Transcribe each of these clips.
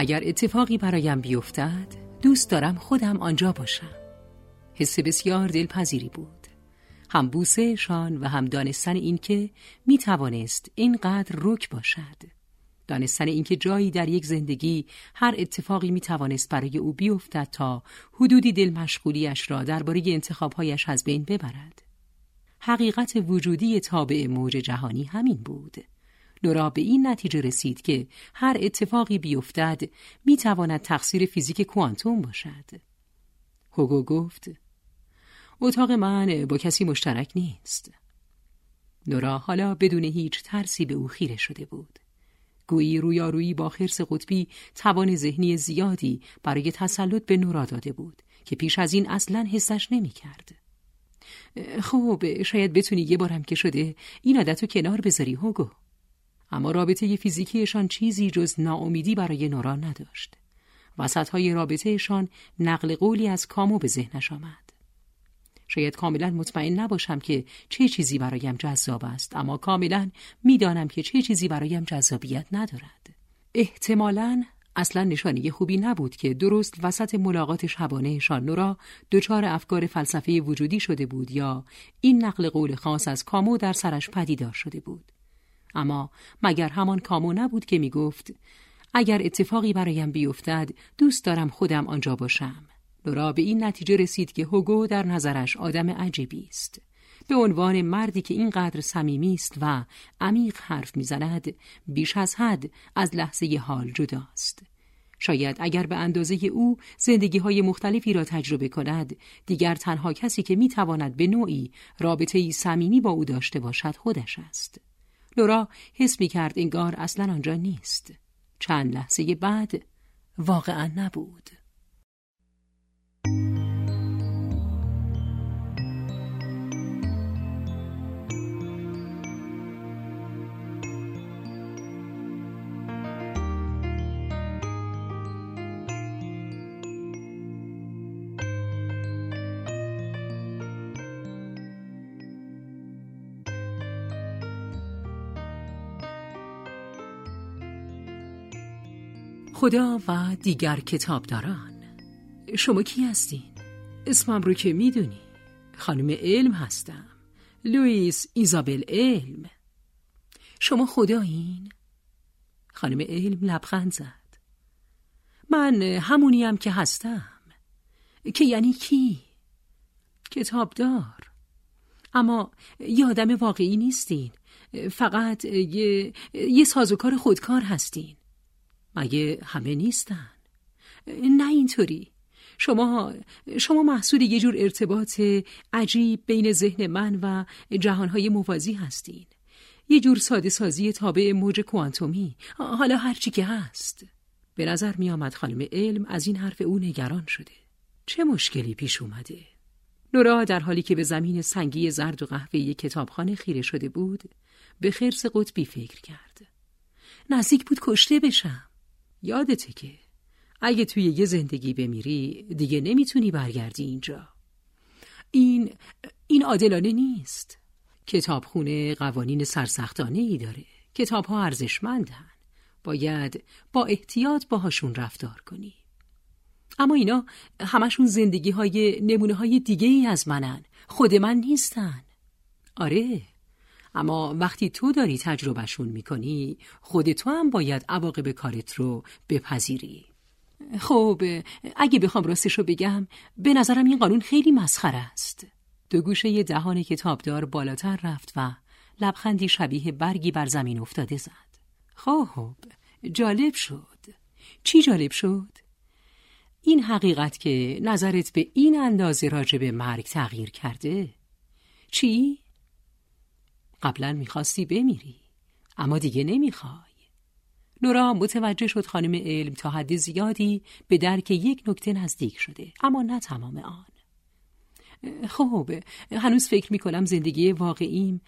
اگر اتفاقی برایم بیفتد دوست دارم خودم آنجا باشم. حس بسیار دلپذیری بود. هم بوسهشان و هم دانستن اینکه می توانست اینقدر رک باشد. دانستن اینکه جایی در یک زندگی هر اتفاقی می توانست برای او بیفتد تا حدودی دل مشغولیش را درباره انتخابهایش از بین ببرد. حقیقت وجودی تابع موج جهانی همین بود. نورا به این نتیجه رسید که هر اتفاقی بیفتد می تواند تقصیر فیزیک کوانتوم باشد. هوگو گفت اتاق من با کسی مشترک نیست. نورا حالا بدون هیچ ترسی به او خیره شده بود. گویی رویارویی با خرس قطبی توان ذهنی زیادی برای تسلط به نورا داده بود که پیش از این اصلا حسش نمی کرد. خب شاید بتونی یه بارم که شده این عادت رو کنار بذاری هوگو. اما رابطه فیزیکیشان چیزی جز ناامیدی برای نورا نداشت. وسط های رابطهشان نقل قولی از کامو به ذهنش آمد. شاید کاملا مطمئن نباشم که چه چیزی برایم جذاب است اما کاملا می‌دانم که چه چیزی برایم جذابیت ندارد. احتمالا اصلا نشانی خوبی نبود که درست وسط ملاقات شبانهشان نورا دچار افکار فلسفه وجودی شده بود یا این نقل قول خاص از کامو در سرش پدیدار شده بود. اما مگر همان کامو نبود که می گفت اگر اتفاقی برایم بیفتد دوست دارم خودم آنجا باشم. نورا به این نتیجه رسید که هوگو در نظرش آدم عجیبی است. به عنوان مردی که اینقدر صمیمی است و عمیق حرف می‌زند بیش از حد از لحظه حال جداست شاید اگر به اندازه او زندگی های مختلفی را تجربه کند دیگر تنها کسی که می‌تواند به نوعی رابطه صمیمی با او داشته باشد خودش است. لورا حس می کرد انگار اصلا آنجا نیست. چند لحظه بعد واقعا نبود. خدا و دیگر کتابداران. شما کی هستین؟ اسمم رو که می‌دونی. خانم علم هستم. لوئیس ایزابل علم. شما خدایین؟ خانم علم لبخند زد. من همونیم که هستم. که یعنی کی؟ کتابدار. اما یه آدم واقعی نیستین. فقط یه, یه سازوکار خودکار هستین. مگه همه نیستن؟ نه اینطوری. شما شما محصول یه جور ارتباط عجیب بین ذهن من و جهانهای موازی هستین. یه جور ساده سازی تابع موج کوانتومی. حالا هرچی که هست. به نظر می آمد خانم علم از این حرف او نگران شده. چه مشکلی پیش اومده؟ نورا در حالی که به زمین سنگی زرد و قهوه‌ای کتابخانه خیره شده بود به خرس قطبی فکر کرد. نزدیک بود کشته بشم. یادته که اگه توی یه زندگی بمیری دیگه نمی‌تونی برگردی اینجا. این این عادلانه نیست. کتابخونه قوانین سرسختانه ای داره. کتاب ها ارزشمندن. باید با احتیاط باهاشون رفتار کنی. اما اینا همشون زندگی های نمونه های دیگه ای از منن. خود من نیستن. آره. اما وقتی تو داری تجربهشون می‌کنی خود تو هم باید عواقب کارت رو بپذیری. خب اگه بخوام راستش رو بگم به نظرم این قانون خیلی مسخره است. دو گوشه دهان کتابدار بالاتر رفت و لبخندی شبیه برگی بر زمین افتاده زد. خب جالب شد. چی جالب شد؟ این حقیقت که نظرت به این اندازه راجع به مرگ تغییر کرده؟ چی؟ قبلا می‌خواستی بمیری اما دیگه نمی‌خوای. نورا متوجه شد خانم علم تا حد زیادی به درک یک نکته نزدیک شده اما نه تمام آن. خب هنوز فکر می‌کنم زندگی واقعیم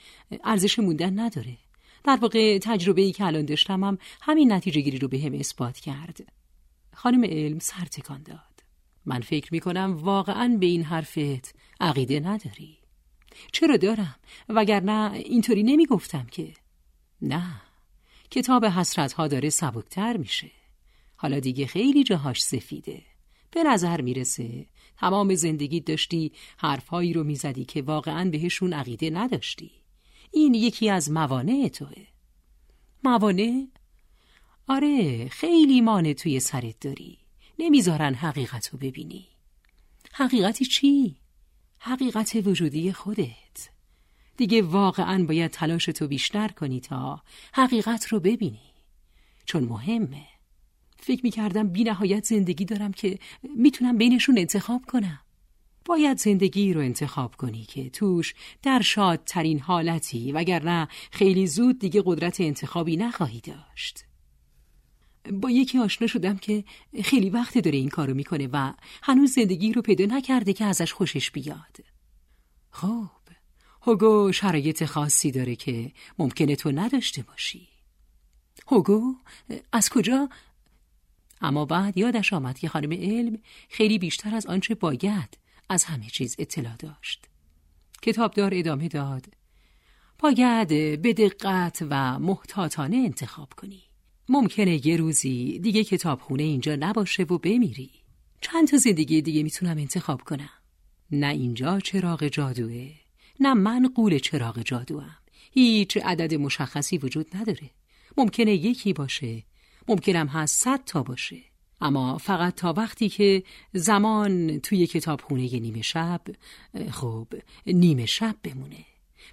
ارزش موندن نداره. در واقع تجربه ای که الان داشتم هم همین نتیجه گیری رو به هم اثبات کرد. خانم علم سر تکان داد. من فکر می‌کنم واقعا به این حرفت عقیده نداری. چرا دارم؟ وگرنه اینطوری نمی‌گفتم که. نه. کتاب حسرت ها داره سبکتر میشه. حالا دیگه خیلی جاهاش سفیده. به نظر می‌رسه تمام زندگی داشتی حرفهایی رو می‌زدی که واقعا بهشون عقیده نداشتی. این یکی از موانع توه. موانع؟ آره خیلی مانع توی سرت داری. نمی‌ذارن حقیقت رو ببینی. حقیقتی چی؟ حقیقت وجودی خودت. دیگه واقعا باید تلاش تو بیشتر کنی تا حقیقت رو ببینی. چون مهمه. فکر می‌کردم بی نهایت زندگی دارم که می‌تونم بینشون انتخاب کنم. باید زندگی رو انتخاب کنی که توش در شادترین حالتی وگرنه خیلی زود دیگه قدرت انتخابی نخواهی داشت. با یکی آشنا شدم که خیلی وقت داره این کارو می‌کنه و هنوز زندگی رو پیدا نکرده که ازش خوشش بیاد. خب هوگو شرایط خاصی داره که ممکنه تو نداشته باشی. هوگو از کجا؟ اما بعد یادش آمد که خانم علم خیلی بیشتر از آنچه باید از همه چیز اطلاع داشت. کتابدار ادامه داد. باید به دقت و محتاطانه انتخاب کنی. ممکنه یه روزی دیگه کتابخونه اینجا نباشه و بمیری. چند تا زندگی دیگه می‌تونم انتخاب کنم. نه اینجا چراغ جادوه نه من قول چراغ جادوام هیچ عدد مشخصی وجود نداره. ممکنه یکی باشه ممکنم هست صد تا باشه. اما فقط تا وقتی که زمان توی کتابخونه نیمه شب خب نیمه شب بمونه.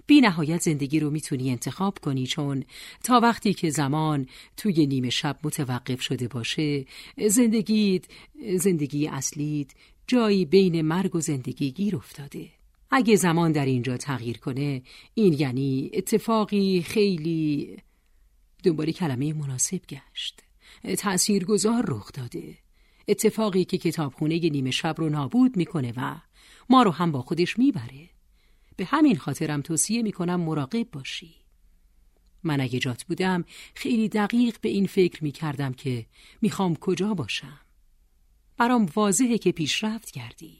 بی نهایت زندگی رو می‌تونی انتخاب کنی چون تا وقتی که زمان توی نیمه شب متوقف شده باشه زندگیت زندگی اصلیت جایی بین مرگ و زندگی گیر افتاده. اگه زمان در اینجا تغییر کنه این یعنی اتفاقی خیلی دنبال کلمه مناسب گشت. تأثیر گذار رخ داده. اتفاقی که کتابخونه نیمه شب رو نابود می‌کنه و ما رو هم با خودش می‌بره. به همین خاطرم توصیه می‌کنم مراقب باشی. من اگه جات بودم خیلی دقیق به این فکر می‌کردم که می‌خوام کجا باشم. برام واضحه که پیشرفت کردی.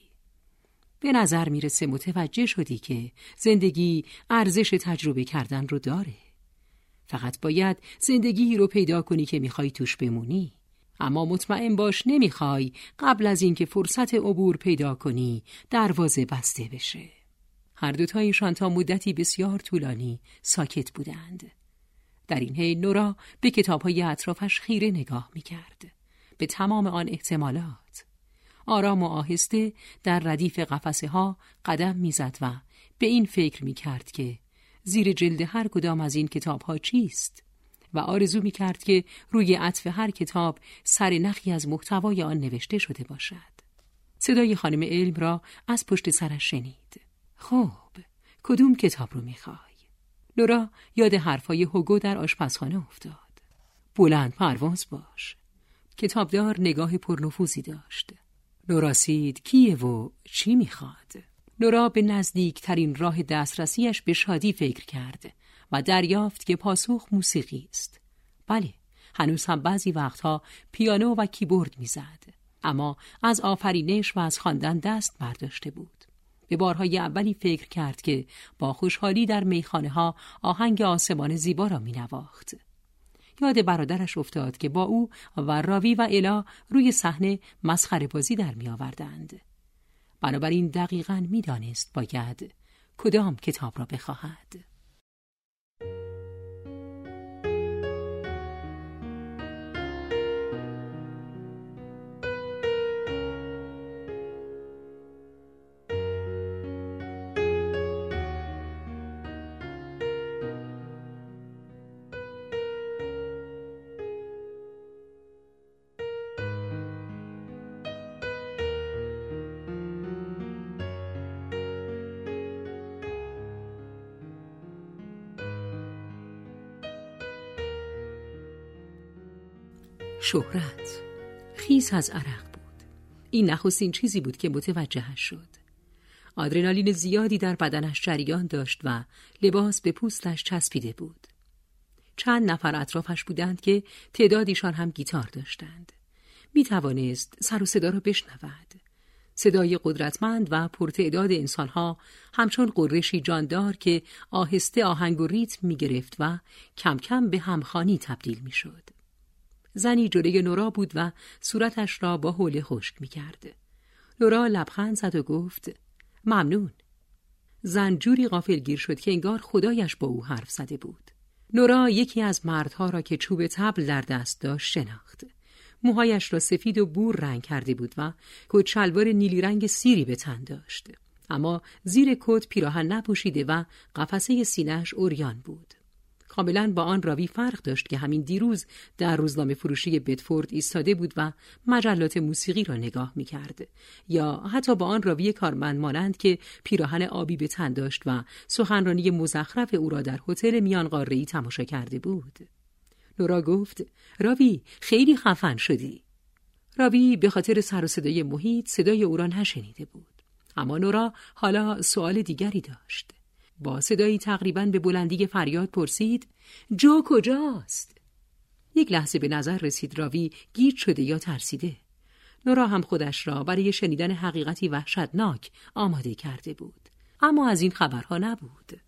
به نظر می‌رسه متوجه شدی که زندگی ارزش تجربه کردن رو داره. فقط باید زندگی رو پیدا کنی که می‌خوای توش بمونی. اما مطمئن باش نمی‌خوای قبل از اینکه فرصت عبور پیدا کنی دروازه بسته بشه. هر دوتایشان تا مدتی بسیار طولانی ساکت بودند در این حین نورا به کتابهای اطرافش خیره نگاه می‌کرد به تمام آن احتمالات آرام و آهسته در ردیف قفسه ها قدم می‌زد و به این فکر می‌کرد که زیر جلد هر کدام از این کتاب ها چیست و آرزو می کرد که روی عطف هر کتاب سر نخی از محتوای آن نوشته شده باشد. صدای خانم علم را از پشت سرش شنید. خب، کدوم کتاب رو می‌خوای؟ لورا یاد حرفای هوگو در آشپزخانه افتاد. بلند پرواز باش. کتابدار نگاه پرنفوذی داشت. لوراسید کیه و چی می‌خواد؟ نورا به نزدیکترین راه دسترسیش به شادی فکر کرد و دریافت که پاسخ موسیقی است. بله، هنوز هم بعضی وقتها پیانو و کیبورد می‌زد، اما از آفرینش و از خواندن دست برداشته بود. به بارهای اولی فکر کرد که با خوشحالی در میخانه ها آهنگ آسمان زیبا را می نواخت. یاد برادرش افتاد که با او و راوی و الا روی صحنه مسخره بازی در می آوردند. بنابراین دقیقا می‌دانست باید کدام کتاب را بخواهد. شهرت. خیز از عرق بود. این نخستین چیزی بود که متوجهش شد. آدرنالین زیادی در بدنش جریان داشت و لباس به پوستش چسبیده بود. چند نفر اطرافش بودند که تعدادیشان هم گیتار داشتند. می توانست سر و صدا را بشنود. صدای قدرتمند و پرتعداد انسانها همچون قرشی جاندار که آهسته آهنگ و ریتم می گرفت و کم کم به همخانی تبدیل می شد. زنی جلوی نورا بود و صورتش را با حوله خشک می کرد. نورا لبخند زد و گفت ممنون. زن جوری غافلگیر شد که انگار خدایش با او حرف زده بود. نورا یکی از مردها را که چوب تبل در دست داشت شناخت. موهایش را سفید و بور رنگ کرده بود و کت شلوار نیلی رنگ سیری به تن داشت. اما زیر کت پیراهن نپوشیده و قفسه سینهش اوریان بود. کاملا با آن راوی فرق داشت که همین دیروز در روزنامه فروشی بدفورد ایستاده بود و مجلات موسیقی را نگاه می کرد. یا حتی با آن راوی کارمند مانند که پیراهن آبی به تن داشت و سخنرانی مزخرف او را در هتل میان قاره‌ای تماشا کرده بود. نورا گفت راوی خیلی خفن شدی. راوی به خاطر سر و صدای محیط صدای او را نشنیده بود. اما نورا حالا سوال دیگری داشت. با صدایی تقریبا به بلندی فریاد پرسید جو کجاست؟ یک لحظه به نظر رسید راوی گیج شده یا ترسیده. نورا هم خودش را برای شنیدن حقیقتی وحشتناک آماده کرده بود. اما از این خبرها نبود.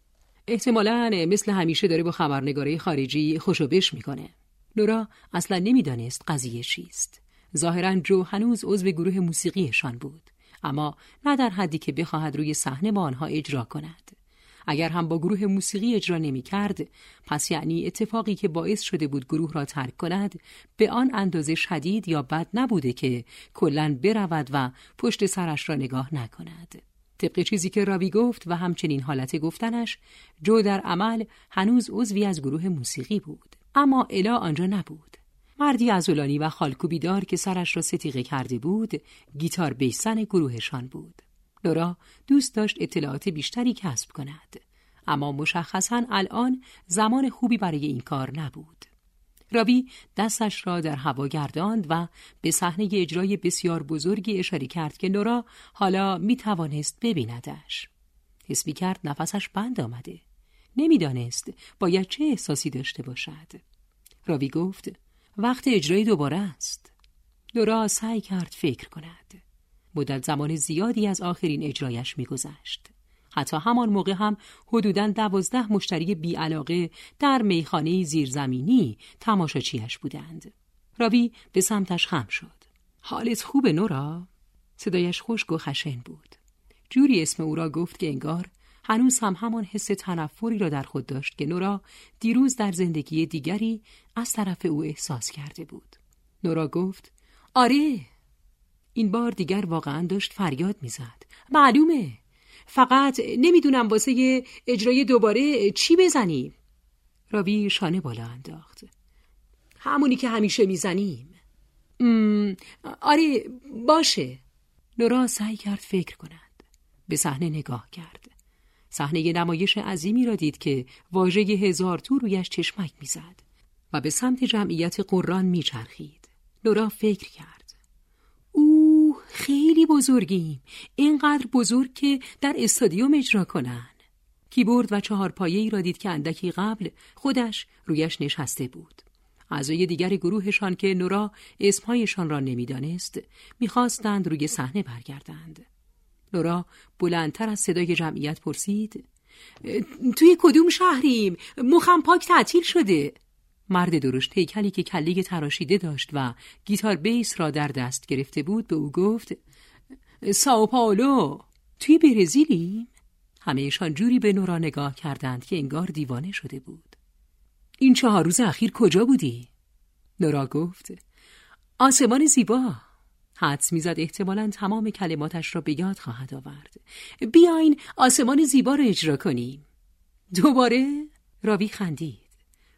احتمالا مثل همیشه داره با خبرنگاره خارجی خوشوبش می‌کنه. نورا اصلا نمی‌دانست قضیه چیست. ظاهرا جو هنوز عضو گروه موسیقیشان بود. اما نه در حدی که بخواهد روی صحنه با آنها اجرا کند. اگر هم با گروه موسیقی اجرا نمی کرد پس یعنی اتفاقی که باعث شده بود گروه را ترک کند به آن اندازه شدید یا بد نبوده که کلا برود و پشت سرش را نگاه نکند. طبق چیزی که راوی گفت و همچنین حالت گفتنش جو در عمل هنوز عضوی از گروه موسیقی بود. اما الا آنجا نبود. مردی ازولانی و خالکوبیدار که سرش را ستیقه کرده بود گیتار بیسن گروهشان بود. لورا دوست داشت اطلاعات بیشتری کسب کند. اما مشخصا الان زمان خوبی برای این کار نبود. راوی دستش را در هوا گرداند و به صحنه اجرای بسیار بزرگی اشاره کرد که نورا حالا می توانست ببیندش. حس کرد نفسش بند آمده. نمی‌دانست باید چه احساسی داشته باشد. راوی گفت وقت اجرای دوباره است. نورا سعی کرد فکر کند. مدت زمان زیادی از آخرین اجرایش میگذشت. حتی همان موقع هم حدوداً دوازده مشتری بیعلاقه در میخانه زیرزمینی تماشاچیش بودند. راوی به سمتش خم شد. حالت خوب نورا؟ صدایش خشک و خشن بود. جوری اسم او را گفت که انگار هنوز هم همان حس تنفری را در خود داشت که نورا دیروز در زندگی دیگری از طرف او احساس کرده بود. نورا گفت آره این بار دیگر واقعا داشت فریاد می‌زد. معلومه. فقط نمی‌دونم واسه اجرای دوباره چی بزنیم. راوی شانه بالا انداخت. همونی که همیشه می‌زنیم. آره باشه. نورا سعی کرد فکر کند. به صحنه نگاه کرد. صحنه نمایش عظیمی را دید که واژه هزار تو رویش چشمک می‌زد و به سمت جمعیت قرآن میچرخید. نورا فکر کرد. خیلی بزرگیم. اینقدر بزرگ که در استادیوم اجرا کنن. کیبورد و چهار ای را دید که اندکی قبل خودش رویش نشسته بود. اعضای دیگر گروهشان که نورا اسمهایشان را نمی‌دانست می‌خواستند روی صحنه برگردند. نورا بلندتر از صدای جمعیت پرسید توی کدوم شهریم؟ مخم پاک تعطیل شده. مرد درشت هیکلی که کله تراشیده داشت و گیتار بیس را در دست گرفته بود به او گفت ساو پاولو توی برزیلی؟ همهشان جوری به نورا نگاه کردند که انگار دیوانه شده بود. این چهار روز اخیر کجا بودی؟ نورا گفت آسمان زیبا. حدس می‌زد احتمالا تمام کلماتش را به یاد خواهد آورد. بیاین آسمان زیبا را اجرا کنیم. دوباره راوی خندید.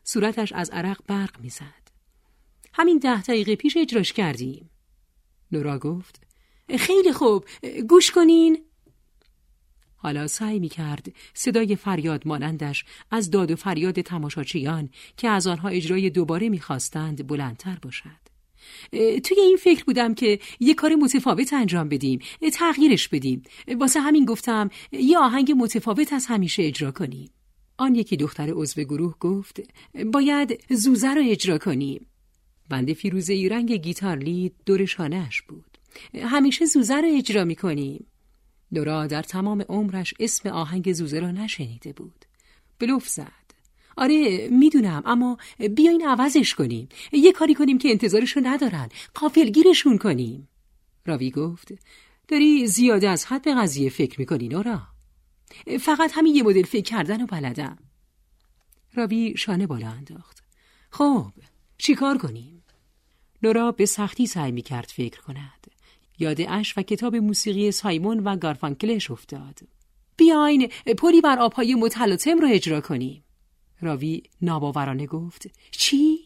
صورتش از عرق برق می‌زد. همین ده دقیقه پیش اجراش کردیم. نورا گفت خیلی خوب گوش کنین حالا سعی می کرد صدای فریاد مانندش از داد و فریاد تماشاچیان که از آنها اجرای دوباره می‌خواستند بلندتر باشد. توی این فکر بودم که یه کار متفاوت انجام بدیم تغییرش بدیم واسه همین گفتم یه آهنگ متفاوت از همیشه اجرا کنیم آن یکی دختر عضو گروه گفت باید زوزه را اجرا کنیم. بند فیروزه ای رنگ گیتار لید دور شانهش بود. همیشه زوزه را اجرا می کنیم دورا در تمام عمرش اسم آهنگ زوزه را نشنیده بود. بلوف زد. آره می‌دونم اما بیاین عوضش کنیم. یه کاری کنیم که انتظارشو ندارن. قافلگیرشون کنیم. راوی گفت داری زیاده از حد به قضیه فکر می‌کنی نورا؟ فقط همین یه مدل فکر کردن و بلدم. راوی شانه بالا انداخت. خب چیکار کنیم؟ نورا به سختی سعی می‌کرد فکر کند. یاد اش و کتاب موسیقی سایمون و گارفانکلش افتاد. بیاین پلی بر آبهای متلاطم رو اجرا کنیم. راوی ناباورانه گفت چی؟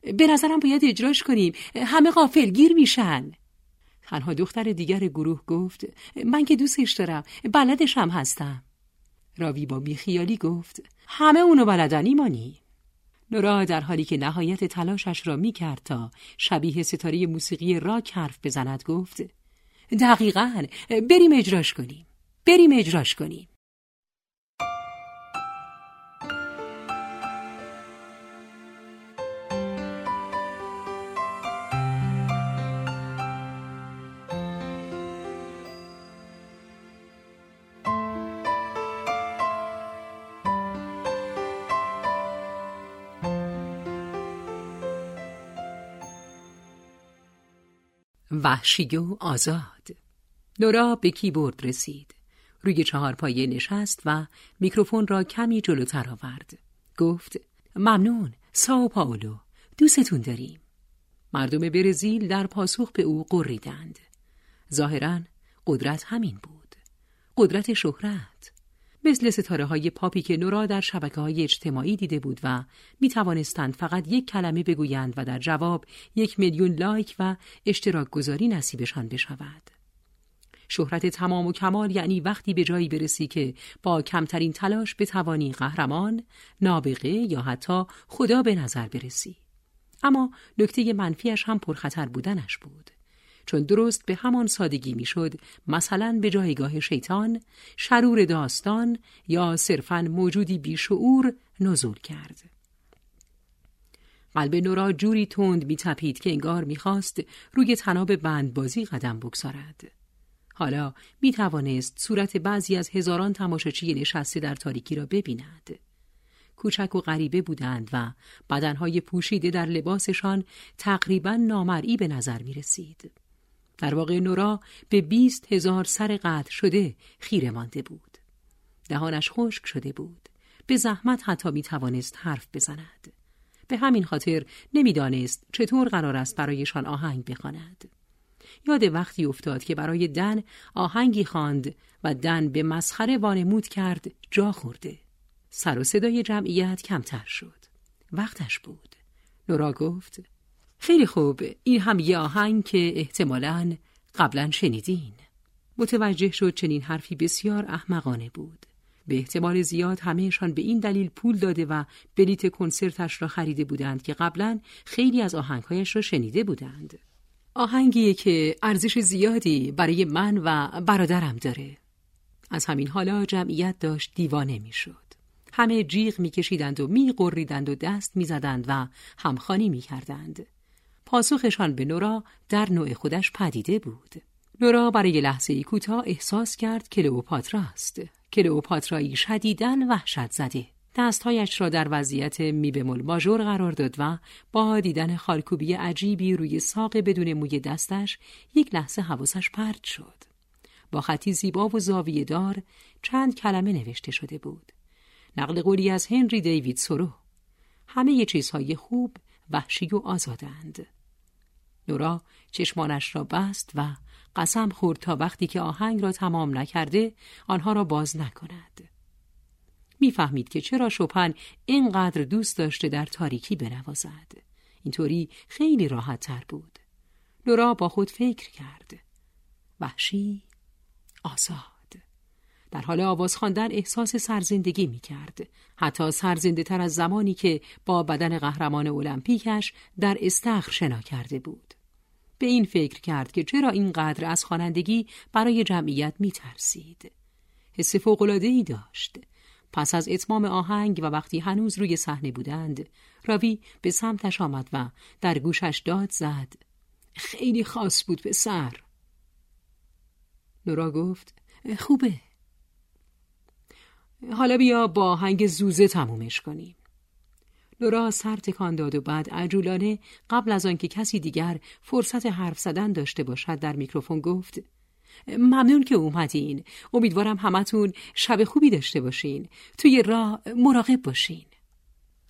به نظرم باید اجراش کنیم. همه غافلگیر میشن. تنها دختر دیگر گروه گفت من که دوستش دارم بلدش هم هستم. راوی با بیخیالی گفت همه اونو بلدن ایمانی. نورا در حالی که نهایت تلاشش را می کرد تا شبیه ستاره موسیقی راک حرف بزند گفت دقیقا بریم اجراش کنیم بریم اجراش کنیم. وحشی و آزاد. لورا به کیبورد رسید. روی چهار پایه نشست و میکروفون را کمی جلوتر آورد. گفت ممنون ساو پاولو دوستتون داریم. مردم برزیل در پاسخ به او قریدند. ظاهرا قدرت همین بود. قدرت شهرت. مثل ستاره های پاپی که نورا در شبکه های اجتماعی دیده بود و می توانستند فقط یک کلمه بگویند و در جواب یک میلیون لایک و اشتراک گذاری نصیبشان بشود. شهرت تمام و کمال یعنی وقتی به جایی برسی که با کمترین تلاش بتوانی قهرمان، نابغه یا حتی خدا به نظر برسی. اما نکته منفیش هم پرخطر بودنش بود. چون درست به همان سادگی می‌شد مثلا به جایگاه شیطان شرور داستان یا صرفا موجودی بیشعور نزول کرد قلب نورا جوری تند میتپید که انگار می‌خواست روی تناب بندبازی قدم بگذارد حالا می توانست صورت بعضی از هزاران تماشاچی نشسته در تاریکی را ببیند. کوچک و غریبه بودند و بدنهای پوشیده در لباسشان تقریبا نامرئی به نظر می رسید. در واقع نورا به بیست هزار سر قطع شده خیره مانده بود. دهانش خشک شده بود. به زحمت حتی می توانست حرف بزند. به همین خاطر نمی‌دانست چطور قرار است برایشان آهنگ بخواند. یاد وقتی افتاد که برای دن آهنگی خواند و دن به مسخره وانمود کرد جا خورده. سر و صدای جمعیت کمتر شد. وقتش بود. نورا گفت خیلی خوب. این هم یه آهنگ که احتمالا قبلا شنیدین. متوجه شد چنین حرفی بسیار احمقانه بود. به احتمال زیاد همهشان به این دلیل پول داده و بلیت کنسرتش را خریده بودند که قبلا خیلی از آهنگهایش را شنیده بودند. آهنگی که ارزش زیادی برای من و برادرم داره. از همین حالا جمعیت داشت دیوانه می‌شد. همه جیغ میکشیدند و میقریدند و دست می‌زدند و همخانی می‌کردند. پاسخشان به نورا در نوع خودش پدیده بود. نورا برای لحظه کوتاه احساس کرد کلئوپاترا است. کلئوپاترایی شدیدن وحشت زده. دستهایش را در وضعیت میبمول ماژور قرار داد و با دیدن خالکوبی عجیبی روی ساق بدون موی دستش یک لحظه حواسش پرت شد. با خطی زیبا و زاویه دار چند کلمه نوشته شده بود. نقل قولی از هنری دیوید سورو. همه چیزهای خوب وحشی و آزادند. نورا چشمانش را بست و قسم خورد تا وقتی که آهنگ را تمام نکرده آنها را باز نکند. می‌فهمید که چرا شپن اینقدر دوست داشته در تاریکی بنوازد. اینطوری خیلی راحت تر بود. نورا با خود فکر کرد. وحشی آزاد. در حال آواز خواندن احساس سرزندگی می کرد. حتی سرزنده تر از زمانی که با بدن قهرمان المپیکش در استخر شنا کرده بود. به این فکر کرد که چرا اینقدر از خوانندگی برای جمعیت می ترسید. حس ای داشت. پس از اتمام آهنگ و وقتی هنوز روی صحنه بودند، راوی به سمتش آمد و در گوشش داد زد. خیلی خاص بود پسر. نورا گفت خوبه. حالا بیا با آهنگ زوزه تمومش کنیم. نورا سر تکان داد و بعد عجولانه قبل از آنکه کسی دیگر فرصت حرف زدن داشته باشد در میکروفون گفت ممنون که اومدین. امیدوارم همتون شب خوبی داشته باشین. توی راه مراقب باشین.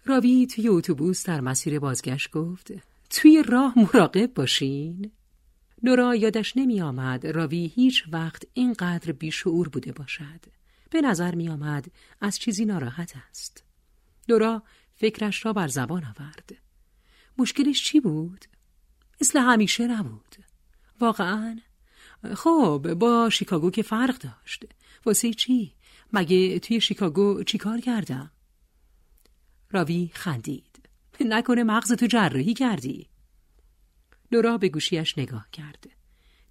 راوی توی اتوبوس در مسیر بازگشت گفت توی راه مراقب باشین. نورا یادش نمی آمد راوی هیچ وقت اینقدر بیشعور بوده باشد. به نظر می آمد از چیزی ناراحت است. نورا فکرش را بر زبان آورد. مشکلش چی بود؟ مثل همیشه نبود. واقعا؟ خب با شیکاگو که فرق داشت. واسه چی؟ مگه توی شیکاگو چیکار کردم؟ راوی خندید. نکنه مغز تو جراحی کردی. لورا به گوشیش نگاه کرد.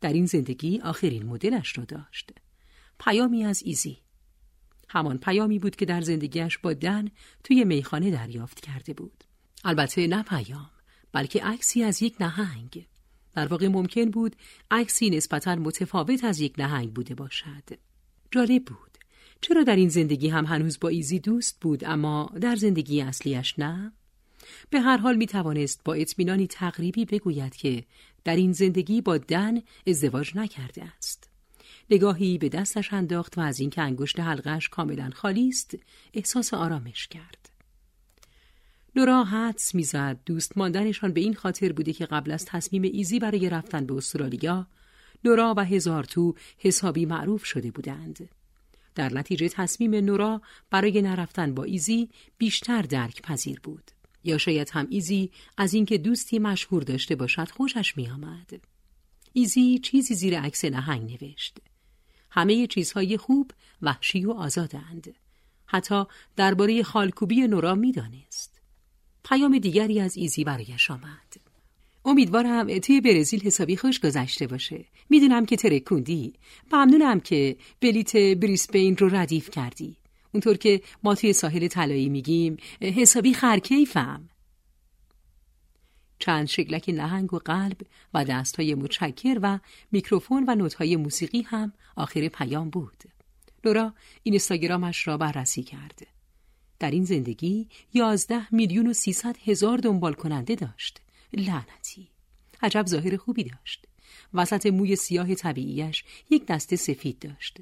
در این زندگی آخرین مدلش را داشت. پیامی از ایزی. همان پیامی بود که در زندگیش با دن توی میخانه دریافت کرده بود. البته نه پیام بلکه عکسی از یک نهنگ. در واقع ممکن بود عکسی نسبتا متفاوت از یک نهنگ بوده باشد. جالب بود. چرا در این زندگی هم هنوز با ایزی دوست بود اما در زندگی اصلیش نه؟ به هر حال می توانست با اطمینانی تقریبی بگوید که در این زندگی با دن ازدواج نکرده است. نگاهی به دستش انداخت و از اینکه انگشت حلقش کاملا خالی است احساس آرامش کرد. نورا حدس می‌زد. دوست ماندنشان به این خاطر بوده که قبل از تصمیم ایزی برای رفتن به استرالیا نورا و هزار تو حسابی معروف شده بودند. در نتیجه تصمیم نورا برای نرفتن با ایزی بیشتر درک پذیر بود. یا شاید هم ایزی از اینکه دوستی مشهور داشته باشد خوشش میآمد. ایزی چیزی زیر عکس نهنگ نوشت. همه چیزهای خوب وحشی و آزادند. حتی درباره خالکوبی نورا می‌دانست. پیام دیگری از ایزی برایش آمد. امیدوارم توی برزیل حسابی خوش گذشته باشه. می‌دونم که ترکوندی. ممنونم که بلیت بریسبین رو ردیف کردی. اونطور که ما توی ساحل طلایی میگیم حسابی خرکیفم چند شکلک نهنگ و قلب و دستهای متشکر و میکروفون و نوتهای موسیقی هم آخر پیام بود. لورا این استاگرامش را بررسی کرد. در این زندگی یازده میلیون و سیصد هزار دنبال کننده داشت. لعنتی. عجب ظاهر خوبی داشت. وسط موی سیاه طبیعیش یک دسته سفید داشت.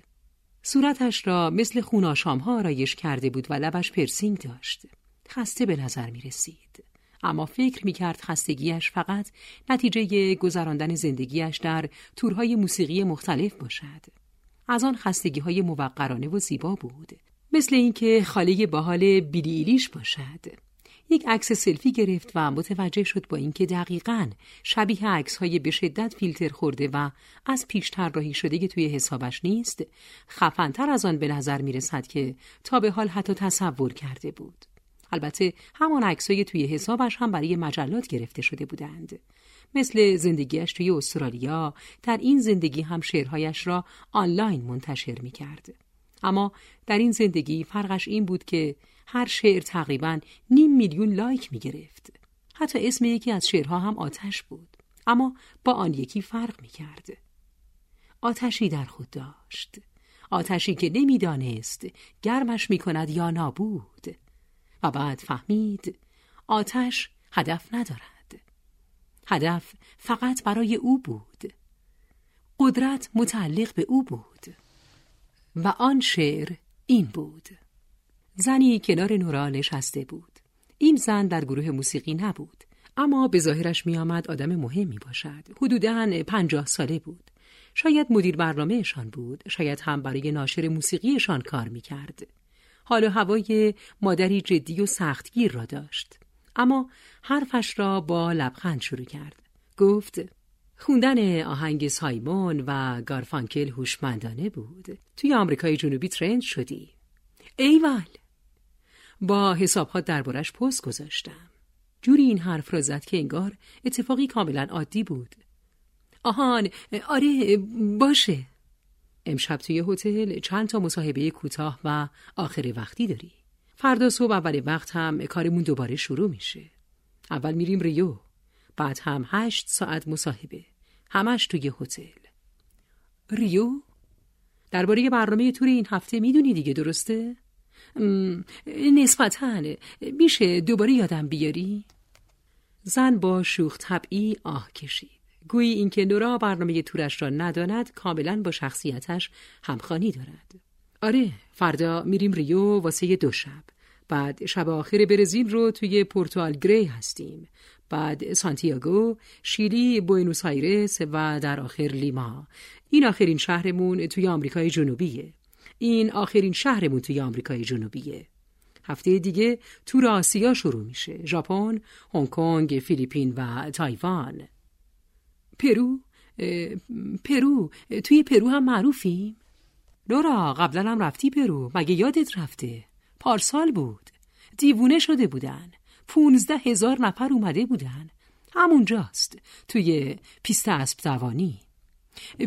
صورتش را مثل خوناشام ها آرایش کرده بود و لبش پرسینگ داشت. خسته به نظر می رسید. اما فکر می کرد خستگیش فقط نتیجه گذراندن زندگیش در تورهای موسیقی مختلف باشد. از آن خستگی های موقرانه و زیبا بود. مثل اینکه خاله باحال بیلیلیش باشد. یک عکس سلفی گرفت و متوجه شد با اینکه دقیقا شبیه عکس های به شدت فیلتر خورده و از پیش طراحی شده که توی حسابش نیست خفنتر از آن به نظر می رسد که تا به حال حتی تصور کرده بود البته همان عکسای توی حسابش هم برای مجلات گرفته شده بودند مثل زندگیش توی استرالیا در این زندگی هم شعرهایش را آنلاین منتشر می کرد. اما در این زندگی فرقش این بود که هر شعر تقریبا نیم میلیون لایک می گرفت. حتی اسم یکی از شعرها هم آتش بود. اما با آن یکی فرق می کرد. آتشی در خود داشت. آتشی که نمی‌دانست گرمش می کند یا نابود. و بعد فهمید آتش هدف ندارد. هدف فقط برای او بود. قدرت متعلق به او بود. و آن شعر این بود. زنی کنار نورا نشسته بود. این زن در گروه موسیقی نبود. اما به ظاهرش می آمد آدم مهمی باشد. حدوداً پنجاه ساله بود. شاید مدیر برنامهشان بود. شاید هم برای ناشر موسیقیشان کار می کرد. حال و هوای مادری جدی و سختگیر را داشت. اما حرفش را با لبخند شروع کرد. گفت خوندن آهنگ سایمون و گارفانکل هوشمندانه بود. توی آمریکای جنوبی ترند شدی. ایول با حسابها دربارش پست گذاشتم. جوری این حرف را زد که انگار اتفاقی کاملا عادی بود. آهان آره باشه امشب توی هتل چند تا مصاحبه کوتاه و آخر وقتی داری. فردا صبح اول وقت هم کارمون دوباره شروع میشه. اول میریم ریو. بعد هم هشت ساعت مصاحبه. همش توی هتل. ریو؟ درباره برنامه تور این هفته می‌دونی دیگه درسته؟ نسبتا میشه دوباره یادم بیاری؟ زن با شوخ طبعی آه کشید گویی اینکه نورا برنامه تورش را نداند کاملا با شخصیتش همخانی دارد آره فردا میریم ریو واسه دو شب بعد شب آخر برزیل رو توی پورتوال گری هستیم بعد سانتیاگو، شیلی، بوینوس آیرس و در آخر لیما. این آخرین شهرمون توی آمریکای جنوبیه. این آخرین شهرمون توی آمریکای جنوبیه. هفته دیگه تور آسیا شروع میشه. ژاپن، هنگ کنگ، فیلیپین و تایوان. پرو پرو توی پرو هم معروفیم؟ لورا قبلا هم رفتی پرو مگه یادت رفته؟ پارسال بود. دیوونه شده بودن. پونزده هزار نفر اومده بودن. همونجاست. توی پیست اسب دوانی.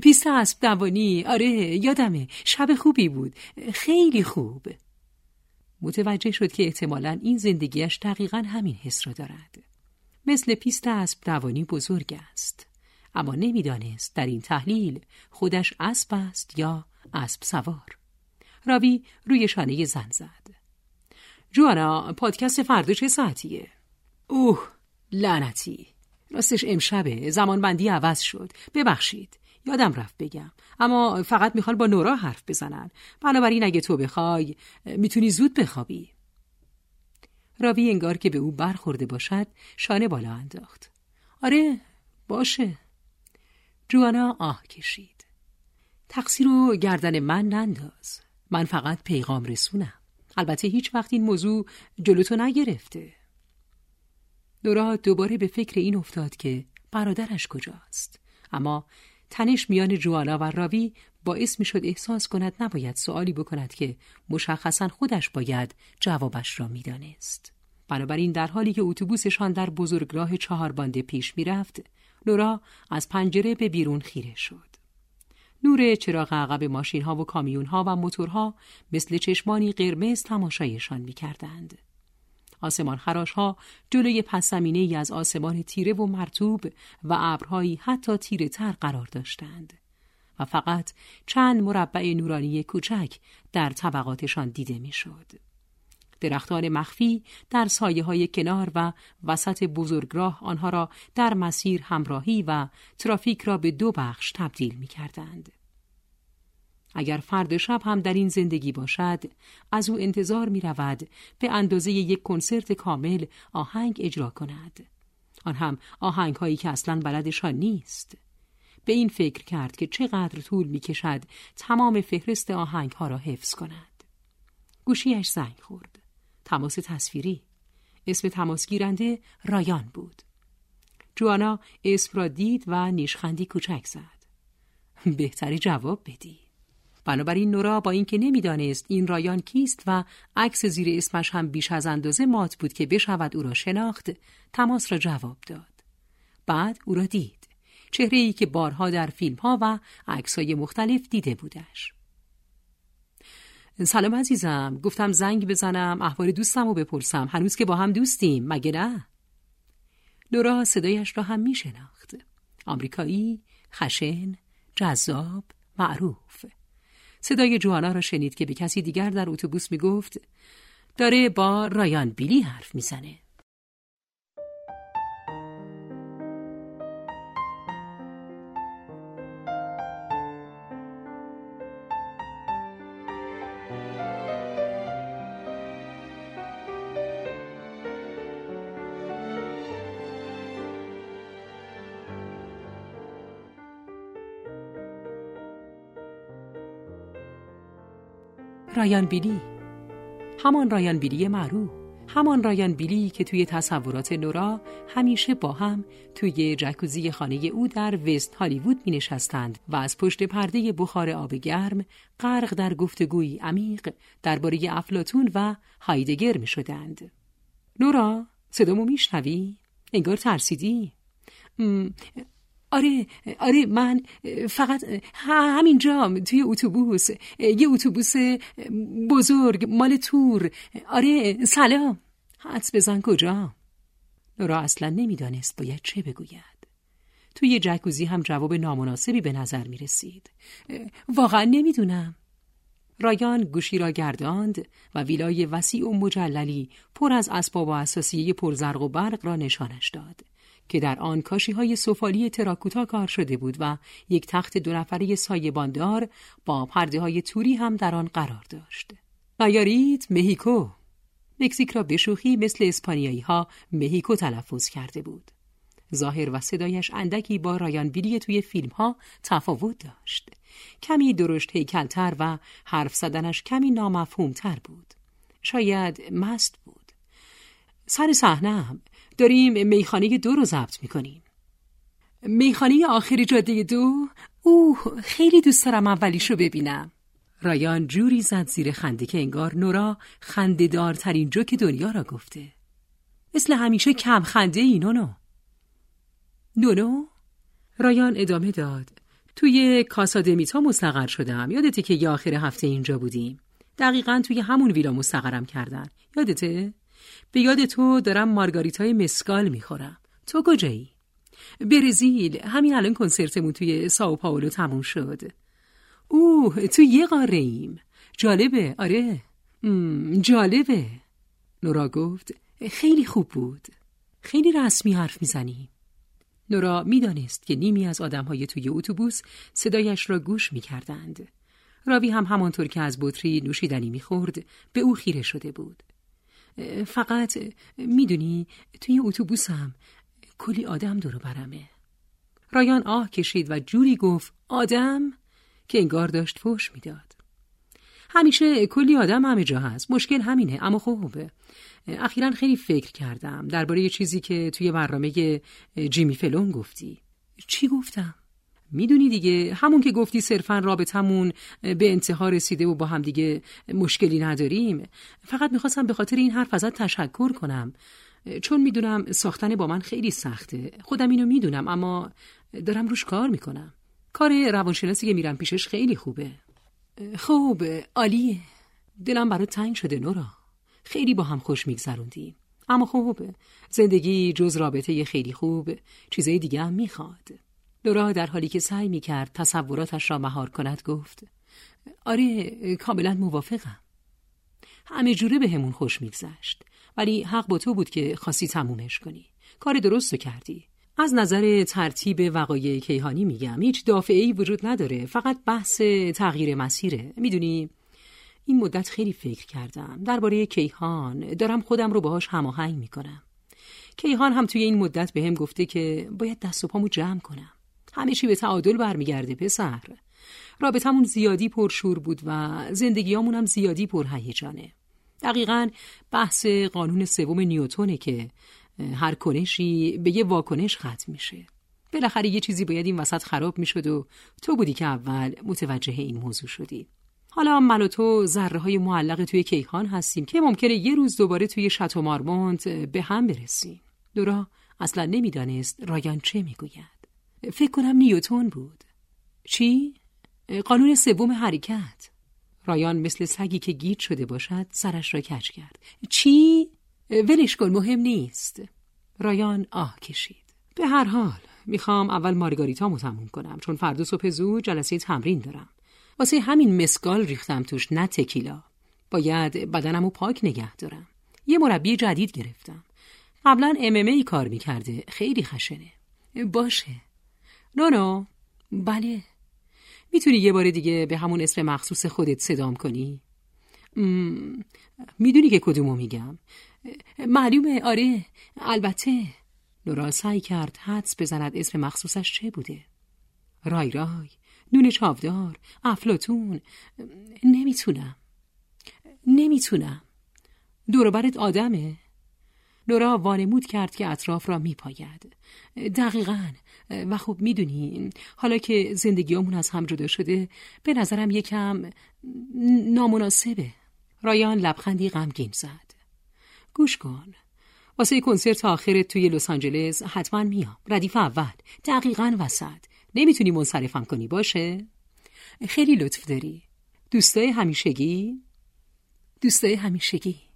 پیست اسب دوانی آره یادمه. شب خوبی بود. خیلی خوب. متوجه شد که احتمالا این زندگیش دقیقا همین حس را دارد. مثل پیست اسب دوانی بزرگ است. اما نمی‌دانست در این تحلیل خودش اسب است یا اسب سوار. راوی روی شانه زن زد. جوانا پادکست فردا چه ساعتیه؟ اوه لعنتی. راستش امشبه زمانبندی عوض شد. ببخشید یادم رفت بگم. اما فقط می‌خوان با نورا حرف بزنن. بنابراین اگه تو بخوای می‌تونی زود بخوابی. راوی انگار که به او برخورده باشد شانه بالا انداخت. آره باشه. جوانا آه کشید. تقصیر رو گردن من ننداز. من فقط پیغام رسونم. البته هیچ وقت این موضوع جلوتو نگرفته. دورا دوباره به فکر این افتاد که برادرش کجاست. اما تنش میان جوانا و راوی باعث می شد احساس کند نباید سوالی بکند که مشخصا خودش باید جوابش را می‌دانست. بنابراین در حالی که اتوبوسشان در بزرگراه چهار بانده پیش می‌رفت نورا از پنجره به بیرون خیره شد نور چراغ عقب ماشین ها و کامیون ها و موتورها مثل چشمانی قرمز تماشایشان می کردند. آسمان خراش ها جلوی پس ای از آسمان تیره و مرتوب و ابرهایی حتی تیره تر قرار داشتند و فقط چند مربع نورانی کوچک در طبقاتشان دیده می‌شد. درختان مخفی در سایه های کنار و وسط بزرگراه آنها را در مسیر همراهی و ترافیک را به دو بخش تبدیل می کردند. اگر فرد شب هم در این زندگی باشد از او انتظار می رود به اندازه یک کنسرت کامل آهنگ اجرا کند. آن هم آهنگ هایی که اصلا بلدشان نیست. به این فکر کرد که چقدر طول می کشد تمام فهرست آهنگ ها را حفظ کند. گوشیش زنگ خورد. تماس تصویری. اسم تماس گیرنده رایان بود. جوانا اسم را دید و نیشخندی کوچک زد. بهتری جواب بدی. بنابراین نورا با اینکه نمی‌دانست این رایان کیست و عکس زیر اسمش هم بیش از اندازه مات بود که بشود او را شناخت تماس را جواب داد. بعد او را دید. چهره ای که بارها در فیلم ها و عکس های مختلف دیده بودش. سلام عزیزم. گفتم زنگ بزنم احوال دوستم رو بپرسم. هنوز که با هم دوستیم. مگه نه؟ نورا صدایش را هم می شناخت آمریکایی خشن جذاب معروف. صدای جوانا را شنید که به کسی دیگر در اتوبوس می گفت داره با رایان بیلی حرف می‌زنه. رایان بیلی همان رایان بیلی معروف همان رایان بیلی که توی تصورات نورا همیشه با هم توی جکوزی خانه او در وست هالیوود می نشستند و از پشت پرده بخار آب گرم غرق در گفتگوی عمیق درباره افلاتون و هایدگر می شدند. نورا صدامو میشنوی؟ انگار ترسیدی؟ آره آره من فقط همینجا توی اتوبوس یه اتوبوس بزرگ مال تور. آره سلام. حدس بزن کجا؟ نورا اصلا نمی‌دانست باید چه بگوید. توی جکوزی هم جواب نامناسبی به نظر می رسید واقعا نمی‌دونم. رایان گوشی را گرداند و ویلای وسیع و مجللی پر از اسباب و اساسیه پرزرق و برق را نشانش داد. که در آن کاشی های سفالی تراکوتا کار شده بود و یک تخت دو نفره سایباندار با پرده های توری هم در آن قرار داشت. نیارید مهیکو مکزیک را به شوخی مثل اسپانیایی ها مهیکو تلفظ کرده بود. ظاهر و صدایش اندکی با رایان بیلی توی فیلم ها تفاوت داشت. کمی درشت هیکلتر و حرف زدنش کمی نامفهومتر بود. شاید مست بود. سر صحنه داریم میخانه دو رو ضبط می‌کنیم. میخانه آخری جاده دو؟ اوه خیلی دوست دارم اولیش رو ببینم. رایان جوری زد زیر خنده که انگار نورا خندهدارترین جوک دنیا را گفته. مثل همیشه کم خنده ای نونو. نونو؟ رایان ادامه داد. توی کاسادمیتا مستقر شدم. یادته که یه آخر هفته اینجا بودیم. دقیقا توی همون ویلا مستقرم کردن. یادته؟ به یاد تو دارم مارگاریتای مسکال می‌خورم. تو کجایی؟ برزیل همین الان کنسرتمون توی ساو پاولو تموم شد. اوه تو یه قاره ایم. جالبه آره جالبه نورا گفت خیلی خوب بود خیلی رسمی حرف می‌زنی نورا می‌دانست که نیمی از آدمهای توی اتوبوس صدایش را گوش می‌کردند راوی هم همانطور که از بطری نوشیدنی می‌خورد به او خیره شده بود فقط می‌دونی توی اتوبوسم کلی آدم دورو برمه. رایان آه کشید و جوری گفت آدم که انگار داشت فوش می‌داد. همیشه کلی آدم همه جا هست. مشکل همینه اما خوبه. اخیرا خیلی فکر کردم درباره چیزی که توی برنامه جیمی فلون گفتی. چی گفتم؟ می‌دونی دیگه همون که گفتی صرفا رابطمون به انتها رسیده و با هم دیگه مشکلی نداریم. فقط می‌خواستم به خاطر این حرف ازت تشکر کنم. چون می‌دونم ساختن با من خیلی سخته. خودم اینو می‌دونم اما دارم روش کار می‌کنم. کار روانشناسی که میرم پیشش خیلی خوبه. خوب عالیه دلم برات تنگ شده نورا. خیلی با هم خوش میگذروندیم. اما خوبه زندگی جز رابطه خیلی خوب چیزای دیگه هم می‌خواد. نورا در حالی که سعی می‌کرد تصوراتش را مهار کند گفت آره کاملا موافقم. همه جوره به همون خوش میگذشت. ولی حق با تو بود که خاصی تمومش کنی. کار درست کردی. از نظر ترتیب وقایع کیهانی میگم هیچ دافعی وجود نداره. فقط بحث تغییر مسیره. می‌دونی این مدت خیلی فکر کردم. درباره کیهان دارم خودم رو باهاش هماهنگ می‌کنم. کیهان هم توی این مدت به هم گفته که باید دست و پامو جمع کنم. همه چی به تعادل برمیگرده پسر. رابطمون زیادی پرشور بود و زندگیامون هم زیادی پرهیجانه. دقیقا بحث قانون سوم نیوتونه که هر کنشی به یه واکنش ختم میشه. بالاخره یه چیزی باید این وسط خراب می‌شد و تو بودی که اول متوجه این موضوع شدی. حالا من و تو ذره های معلق توی کیهان هستیم که ممکنه یه روز دوباره توی شتو مارمونت به هم برسیم. دورا اصلا نمی‌دانست رایان چه می‌گوید. فکر کنم نیوتون بود. چی؟ قانون سوم حرکت. رایان مثل سگی که گیت شده باشد سرش را کج کرد. چی؟ ولش کن مهم نیست. رایان آه کشید. به هر حال می‌خوام اول مارگاریتامو تموم کنم چون فردا صبح زود جلسه تمرین دارم. واسه همین مسکال ریختم توش نه تکیلا. باید بدنمو پاک نگه دارم. یه مربی جدید گرفتم. قبلا ام ای کار می‌کرده خیلی خشنه. باشه. نونو بله. می‌تونی یه بار دیگه به همون اسم مخصوص خودت صدام کنی؟ می‌دونی که کدومو میگم. معلومه آره. البته. نورا سعی کرد حدس بزند اسم مخصوصش چه بوده. رای رای. نون چاودار. افلاتون نمی‌تونم. نمی‌تونم. دوروبرت آدمه. نورا وانمود کرد که اطراف را میپاید. دقیقا. و خوب می‌دونی حالا که زندگیامون از هم جدا شده به نظرم یکم نامناسبه. رایان لبخندی غمگین زد. گوش کن. واسه کنسرت آخرت توی لس آنجلس حتما میام. ردیف اول. دقیقا وسط. نمی‌تونی منصرفم کنی باشه؟ خیلی لطف داری. دوستای همیشگی؟ دوستای همیشگی.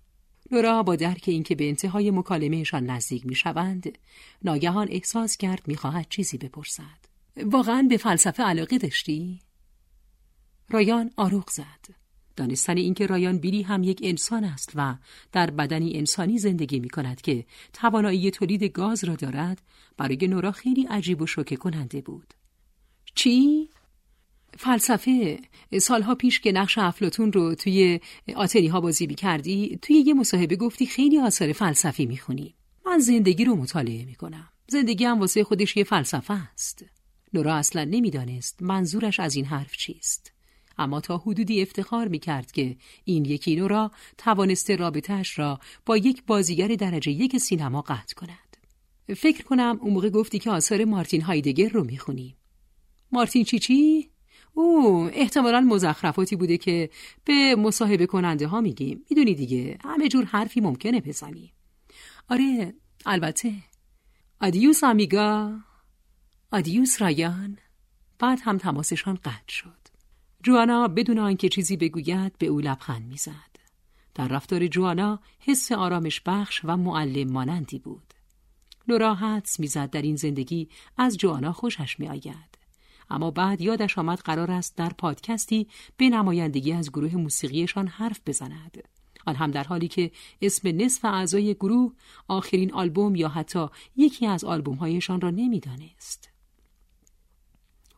لورا با درک اینکه به انتهای مکالمهشان نزدیک می‌شوند ناگهان احساس کرد می‌خواهد چیزی بپرسد واقعا به فلسفه علاقه داشتی رایان آروغ زد دانستن اینکه رایان بیلی هم یک انسان است و در بدنی انسانی زندگی می کند که توانایی تولید گاز را دارد برای نورا خیلی عجیب و شوکه کننده بود. چی؟ فلسفه سالها پیش که نقش افلاتون رو توی آتری ها بازی کردی توی یه مصاحبه گفتی خیلی آثار فلسفی می‌خونی. من زندگی رو مطالعه می‌کنم. زندگی هم واسه خودش یه فلسفه است. نورا اصلا نمی‌دانست منظورش از این حرف چیست. اما تا حدودی افتخار می‌کرد که این یکی نورا توانسته رابطهش را با یک بازیگر درجه یک سینما قطع کند. فکر کنم اون موقع گفتی که آثار مارتین هایدگر رو می‌خونی. مارتین چی چی؟ او احتمالا مزخرفاتی بوده که به مصاحبه کننده ها میگیم. می‌دونی دیگه همه جور حرفی ممکنه بزنی. آره البته. آدیوس آمیگا آدیوس رایان بعد هم تماسشان قطع شد. جوانا بدون آنکه چیزی بگوید به او لبخند می‌زد. در رفتار جوانا حس آرامش بخش و معلم مانندی بود. لورا حدس می‌زد در این زندگی از جوانا خوشش میآید. اما بعد یادش آمد قرار است در پادکستی به نمایندگی از گروه موسیقیشان حرف بزند آن هم در حالی که اسم نصف اعضای گروه آخرین آلبوم یا حتی یکی از آلبومهایشان را نمی‌دانست.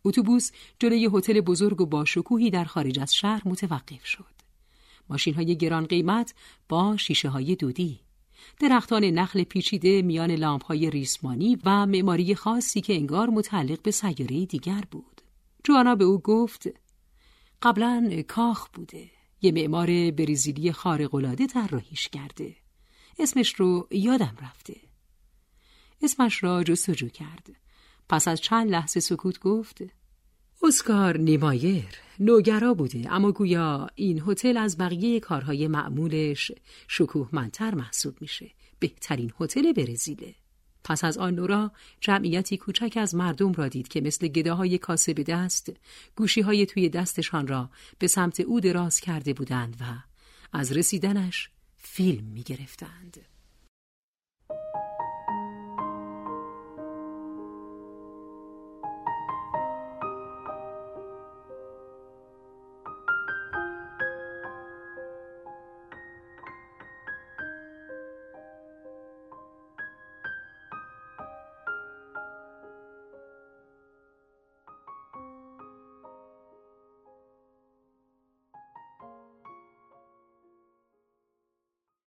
اتوبوس جلوی هتل بزرگ و با شکوهی در خارج از شهر متوقف شد. ماشین های گران قیمت با شیشه های دودی. درختان نخل پیچیده میان لامپ های ریسمانی و معماری خاصی که انگار متعلق به سیاره دیگر بود. جوانا به او گفت قبلا کاخ بوده. یه معمار بریزیلی خارق‌العاده طراحیش کرده. اسمش رو یادم رفته. اسمش را جستجو کرد. پس از چند لحظه سکوت گفت اسکار نیمایر. نوگرا بوده. اما گویا این هتل از بقیه کارهای معمولش شکوهمندتر محسوب میشه. بهترین هتل برزیله. پس از آن نورا جمعیتی کوچک از مردم را دید که مثل گداهای کاسه به دست گوشی های توی دستشان را به سمت او دراز کرده بودند و از رسیدنش فیلم می گرفتند.